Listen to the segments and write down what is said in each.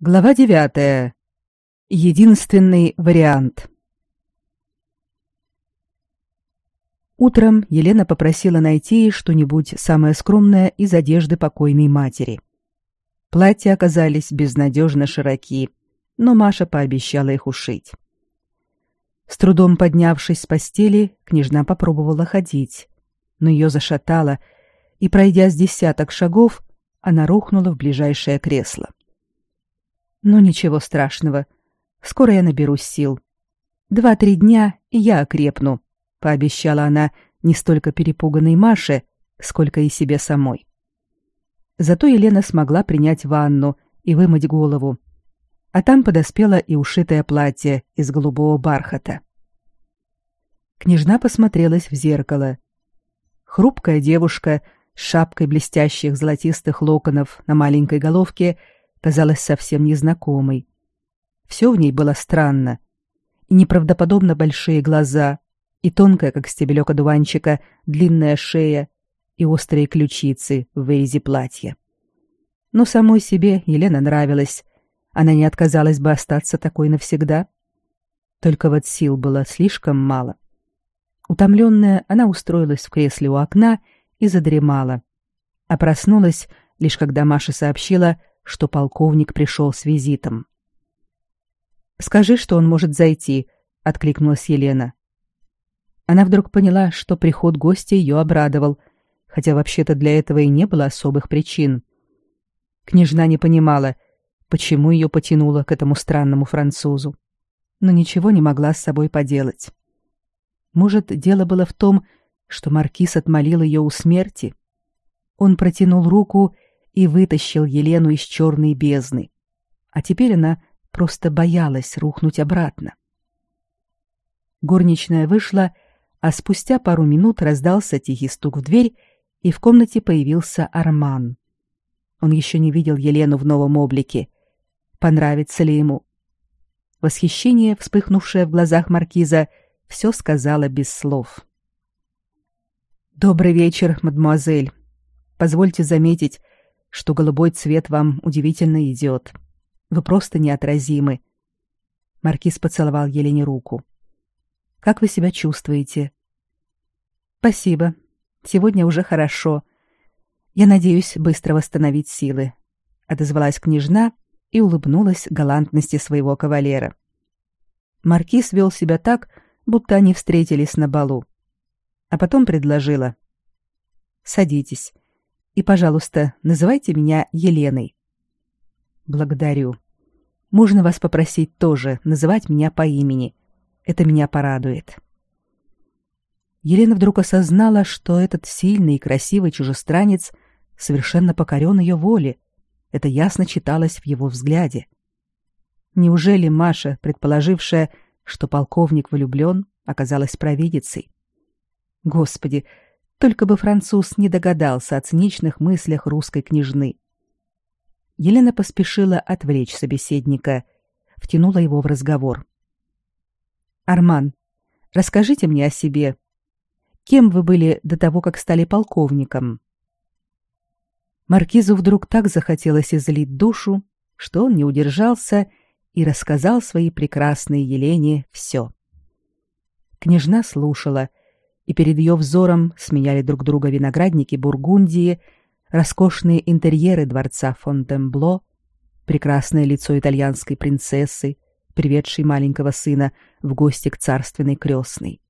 Глава девятая. Единственный вариант. Утром Елена попросила найти ей что-нибудь самое скромное из одежды покойной матери. Платья оказались безнадежно широки, но Маша пообещала их ушить. С трудом поднявшись с постели, княжна попробовала ходить, но ее зашатало, и, пройдя с десяток шагов, она рухнула в ближайшее кресло. Но ничего страшного. Скоро я наберусь сил. Два-три дня, и я окрепну, пообещала она не столько перепуганной Маше, сколько и себе самой. Зато Елена смогла принять ванну и вымыть голову. А там подоспело и ушитое платье из голубого бархата. Княжна посмотрелась в зеркало. Хрупкая девушка с шапкой блестящих золотистых локонов на маленькой головке — казалась совсем незнакомой. Все в ней было странно. И неправдоподобно большие глаза, и тонкая, как стебелек одуванчика, длинная шея, и острые ключицы в вырезе платья. Но самой себе Елена нравилась. Она не отказалась бы остаться такой навсегда. Только вот сил было слишком мало. Утомленная, она устроилась в кресле у окна и задремала. А проснулась, лишь когда Маша сообщила, что полковник пришел с визитом. «Скажи, что он может зайти», — откликнулась Елена. Она вдруг поняла, что приход гостя ее обрадовал, хотя вообще-то для этого и не было особых причин. Княжна не понимала, почему ее потянуло к этому странному французу, но ничего не могла с собой поделать. Может, дело было в том, что маркиз отмолил ее у смерти? Он протянул руку и вытащил Елену из черной бездны. А теперь она просто боялась рухнуть обратно. Горничная вышла, а спустя пару минут раздался тихий стук в дверь, и в комнате появился Арман. Он еще не видел Елену в новом облике. Понравится ли ему? Восхищение, вспыхнувшее в глазах маркиза, все сказала без слов. «Добрый вечер, мадемуазель. Позвольте заметить, что голубой цвет вам удивительно идет. Вы просто неотразимы. Маркиз поцеловал Елене руку. Как вы себя чувствуете? Спасибо. Сегодня уже хорошо. Я надеюсь быстро восстановить силы, отозвалась княжна и улыбнулась галантности своего кавалера. Маркиз вел себя так, будто они встретились на балу. А потом предложила: "Садитесь. И, пожалуйста, называйте меня Еленой. Благодарю. Можно вас попросить тоже называть меня по имени. Это меня порадует. Елена вдруг осознала, что этот сильный и красивый чужестранец совершенно покорен ее воле. Это ясно читалось в его взгляде. Неужели Маша, предположившая, что полковник влюблен, оказалась провидицей? Господи, только бы француз не догадался о циничных мыслях русской княжны. Елена поспешила отвлечь собеседника, втянула его в разговор. «Арман, расскажите мне о себе. Кем вы были до того, как стали полковником?» Маркизу вдруг так захотелось излить душу, что он не удержался и рассказал своей прекрасной Елене все. Княжна слушала, и перед ее взором сменяли друг друга виноградники Бургундии, роскошные интерьеры дворца Фонтенбло, прекрасное лицо итальянской принцессы, приведшей маленького сына в гости к царственной крестной.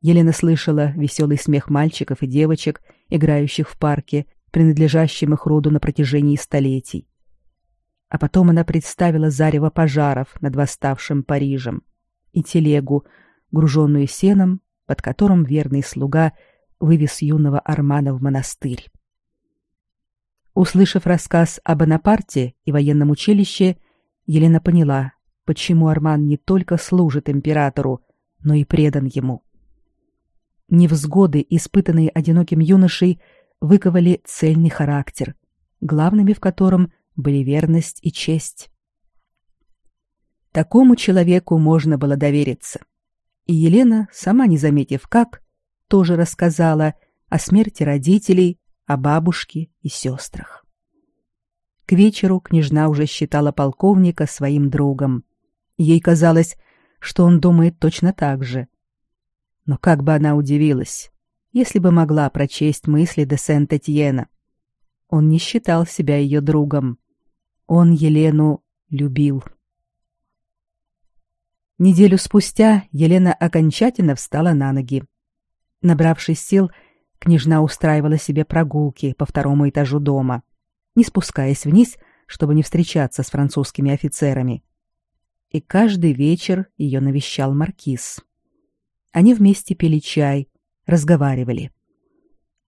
Елена слышала веселый смех мальчиков и девочек, играющих в парке, принадлежащем их роду на протяжении столетий. А потом она представила зарево пожаров над восставшим Парижем и телегу, груженную сеном под которым верный слуга вывез юного Армана в монастырь. Услышав рассказ об Бонапарте и военном училище, Елена поняла, почему Арман не только служит императору, но и предан ему. Невзгоды, испытанные одиноким юношей, выковали цельный характер, главными в котором были верность и честь. Такому человеку можно было довериться и Елена, сама не заметив как, тоже рассказала о смерти родителей, о бабушке и сестрах. К вечеру княжна уже считала полковника своим другом. Ей казалось, что он думает точно так же. Но как бы она удивилась, если бы могла прочесть мысли де Сент-Этьена. Он не считал себя ее другом. Он Елену любил. Неделю спустя Елена окончательно встала на ноги. Набравшись сил, княжна устраивала себе прогулки по второму этажу дома, не спускаясь вниз, чтобы не встречаться с французскими офицерами. И каждый вечер ее навещал маркиз. Они вместе пили чай, разговаривали.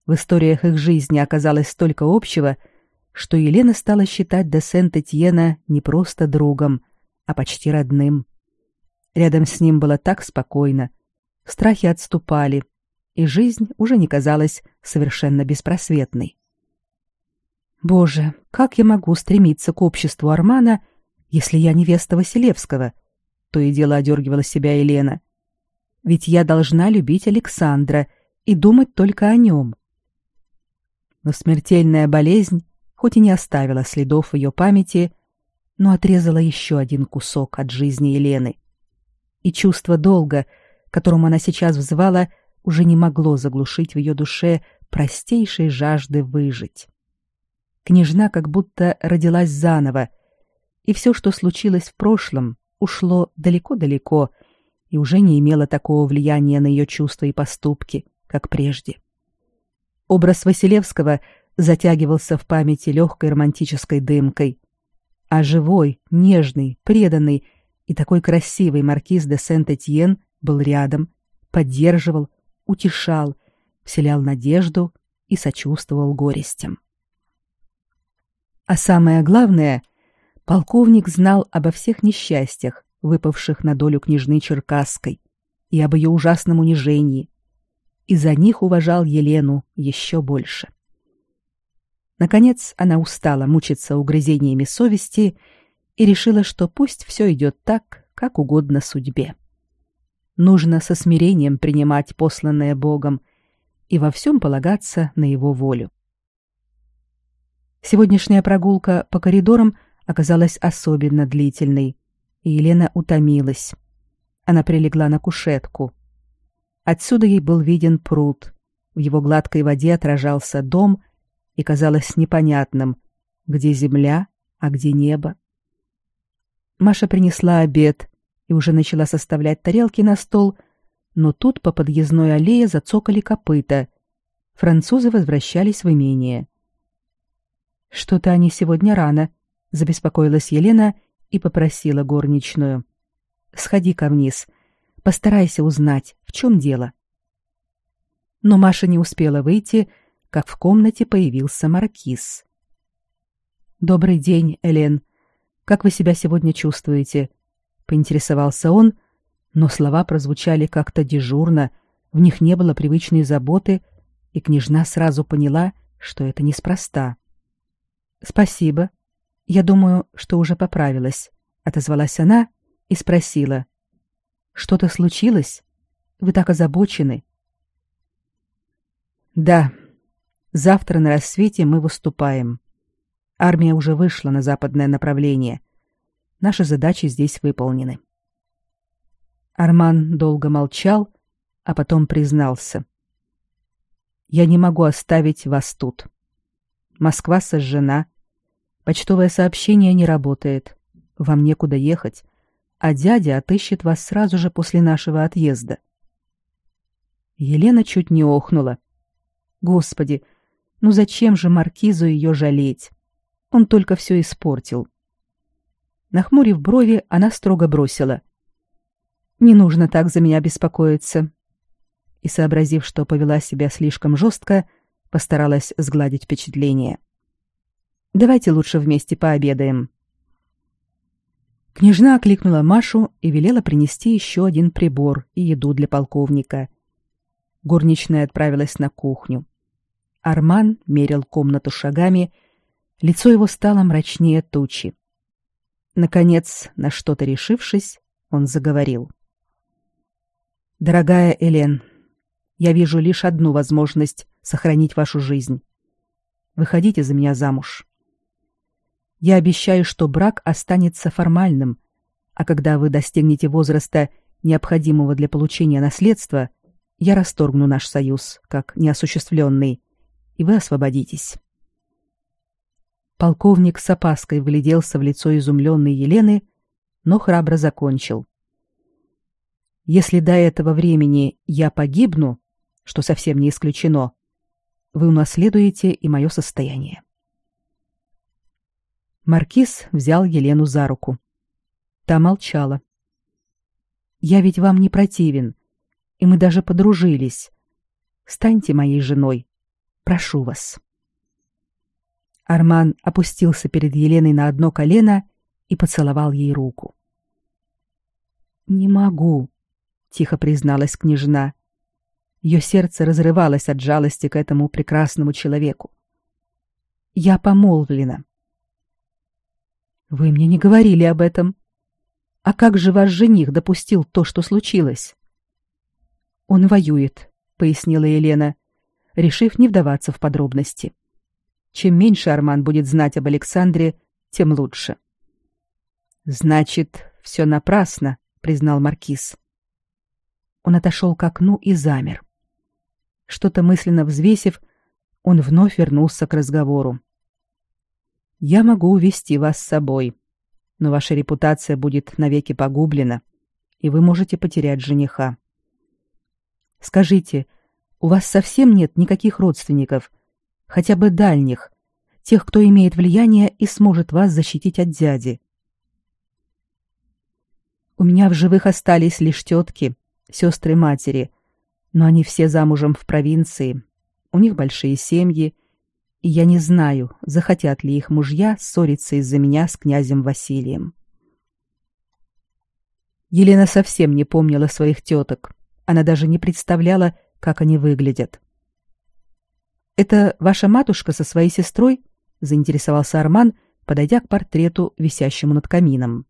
В историях их жизни оказалось столько общего, что Елена стала считать де Сент-Этьена не просто другом, а почти родным. Рядом с ним было так спокойно, страхи отступали, и жизнь уже не казалась совершенно беспросветной. Боже, как я могу стремиться к обществу Армана, если я невеста Василевского? То и дело одергивала себя Елена. Ведь я должна любить Александра и думать только о нем. Но смертельная болезнь, хоть и не оставила следов в ее памяти, но отрезала еще один кусок от жизни Елены. И чувство долга, которому она сейчас взывала, уже не могло заглушить в ее душе простейшей жажды выжить. Княжна как будто родилась заново, и все, что случилось в прошлом, ушло далеко-далеко и уже не имело такого влияния на ее чувства и поступки, как прежде. Образ Василевского затягивался в памяти легкой романтической дымкой, а живой, нежный, преданный и такой красивый маркиз де Сент-Этьен был рядом, поддерживал, утешал, вселял надежду и сочувствовал горестям. А самое главное, полковник знал обо всех несчастьях, выпавших на долю княжны Черкасской, и об ее ужасном унижении, и за них уважал Елену еще больше. Наконец она устала мучиться угрызениями совести и решила, что пусть все идет так, как угодно судьбе. Нужно со смирением принимать посланное Богом и во всем полагаться на его волю. Сегодняшняя прогулка по коридорам оказалась особенно длительной, и Елена утомилась. Она прилегла на кушетку. Отсюда ей был виден пруд. В его гладкой воде отражался дом, и казалось непонятным, где земля, а где небо. Маша принесла обед и уже начала составлять тарелки на стол, но тут по подъездной аллее зацокали копыта. Французы возвращались в имение. Что-то они сегодня рано, забеспокоилась Елена и попросила горничную: "Сходи-ка вниз, постарайся узнать, в чем дело". Но Маша не успела выйти, как в комнате появился маркиз. Добрый день, Элен. Как вы себя сегодня чувствуете? поинтересовался он, но слова прозвучали как-то дежурно, в них не было привычной заботы, и княжна сразу поняла, что это неспроста. Спасибо, я думаю, что уже поправилась, отозвалась она и спросила: Что-то случилось? Вы так озабочены? Да. Завтра на рассвете мы выступаем. Армия уже вышла на западное направление. Наши задачи здесь выполнены. Арман долго молчал, а потом признался: Я не могу оставить вас тут. Москва сожжена, Почтовое сообщение не работает. Вам некуда ехать, а дядя отыщет вас сразу же после нашего отъезда. Елена чуть не охнула. Господи, ну зачем же маркизу ее жалеть? Он только все испортил. Нахмурив брови, она строго бросила: "Не нужно так за меня беспокоиться". И сообразив, что повела себя слишком жестко, постаралась сгладить впечатление. Давайте лучше вместе пообедаем. Княжна окликнула Машу и велела принести еще один прибор и еду для полковника. Горничная отправилась на кухню. Арман мерил комнату шагами, лицо его стало мрачнее тучи. Наконец, на что-то решившись, он заговорил. Дорогая Элен, я вижу лишь одну возможность сохранить вашу жизнь. Выходите за меня замуж. Я обещаю, что брак останется формальным, а когда вы достигнете возраста, необходимого для получения наследства, я расторгну наш союз, как неосуществленный, и вы освободитесь. Полковник с опаской вгляделся в лицо изумленной Елены, но храбро закончил. Если до этого времени я погибну, что совсем не исключено, вы унаследуете и мое состояние. Маркиз взял Елену за руку. Та молчала. «Я ведь вам не противен, и мы даже подружились. Станьте моей женой. Прошу вас». Арман опустился перед Еленой на одно колено и поцеловал ей руку. «Не могу», — тихо призналась княжна. Ее сердце разрывалось от жалости к этому прекрасному человеку. «Я помолвлена». «Вы мне не говорили об этом. А как же ваш жених допустил то, что случилось?» «Он воюет», — пояснила Елена, решив не вдаваться в подробности. Чем меньше Арман будет знать об Александре, тем лучше. «Значит, все напрасно», — признал Маркиз. Он отошел к окну и замер. Что-то мысленно взвесив, он вновь вернулся к разговору. «Я могу увести вас с собой, но ваша репутация будет навеки погублена, и вы можете потерять жениха. Скажите, у вас совсем нет никаких родственников, хотя бы дальних, тех, кто имеет влияние и сможет вас защитить от дяди?» «У меня в живых остались лишь тетки, сестры матери — но они все замужем в провинции, у них большие семьи, и я не знаю, захотят ли их мужья ссориться из-за меня с князем Василием. Елена совсем не помнила своих теток. Она даже не представляла, как они выглядят. «Это ваша матушка со своей сестрой?» — заинтересовался Арман, подойдя к портрету, висящему над камином.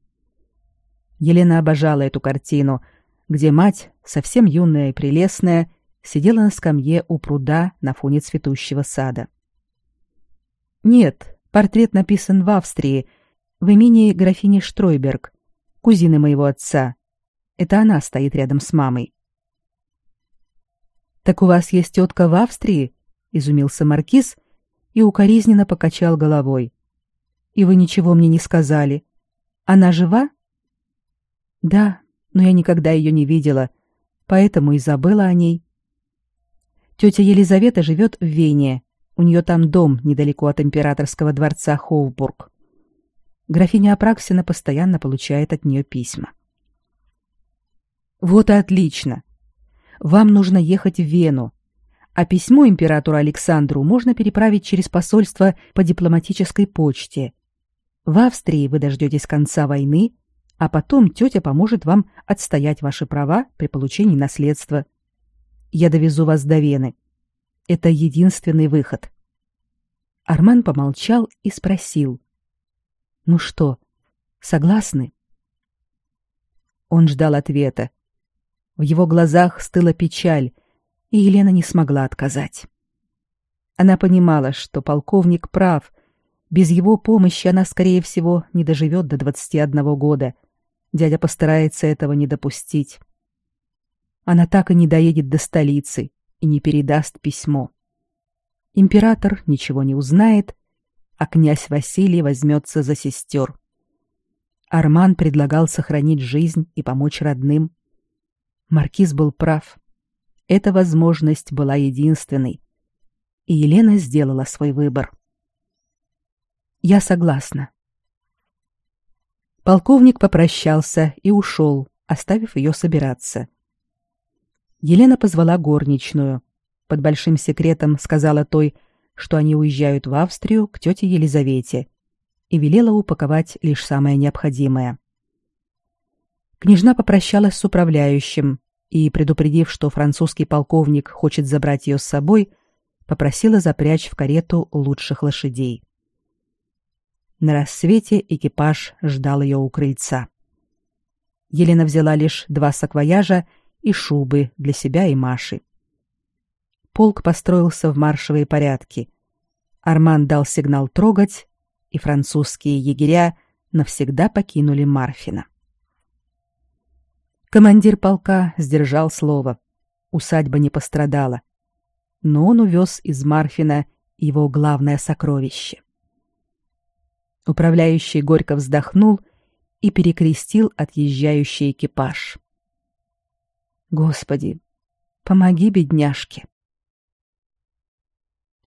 Елена обожала эту картину — где мать, совсем юная и прелестная, сидела на скамье у пруда на фоне цветущего сада. Нет, портрет написан в Австрии, в имении графини Штройберг, кузины моего отца. Это она стоит рядом с мамой. Так у вас есть тетка в Австрии? Изумился маркиз и укоризненно покачал головой. И вы ничего мне не сказали. Она жива? Да, но я никогда ее не видела, поэтому и забыла о ней. Тетя Елизавета живет в Вене. У нее там дом недалеко от императорского дворца Хоуфбург. Графиня Апраксина постоянно получает от нее письма. Вот и отлично. Вам нужно ехать в Вену, а письмо императору Александру можно переправить через посольство по дипломатической почте. В Австрии вы дождетесь конца войны, а потом тетя поможет вам отстоять ваши права при получении наследства. Я довезу вас до Вены. Это единственный выход. Арман помолчал и спросил: "Ну что, согласны?" Он ждал ответа. В его глазах стыла печаль, и Елена не смогла отказать. Она понимала, что полковник прав. Без его помощи она, скорее всего, не доживет до 21 года, Дядя постарается этого не допустить. Она так и не доедет до столицы и не передаст письмо. Император ничего не узнает, а князь Василий возьмется за сестер. Арман предлагал сохранить жизнь и помочь родным. Маркиз был прав. Эта возможность была единственной. И Елена сделала свой выбор. Я согласна. Полковник попрощался и ушел, оставив ее собираться. Елена позвала горничную. Под большим секретом сказала той, что они уезжают в Австрию к тете Елизавете, и велела упаковать лишь самое необходимое. Княжна попрощалась с управляющим и, предупредив, что французский полковник хочет забрать ее с собой, попросила запрячь в карету лучших лошадей. На рассвете экипаж ждал ее у крыльца. Елена взяла лишь два саквояжа и шубы для себя и Маши. Полк построился в маршевые порядки. Арман дал сигнал трогать, и французские егеря навсегда покинули Марфино. Командир полка сдержал слово. Усадьба не пострадала. Но он увез из Марфина его главное сокровище. Управляющий горько вздохнул и перекрестил отъезжающий экипаж. Господи, помоги бедняжке.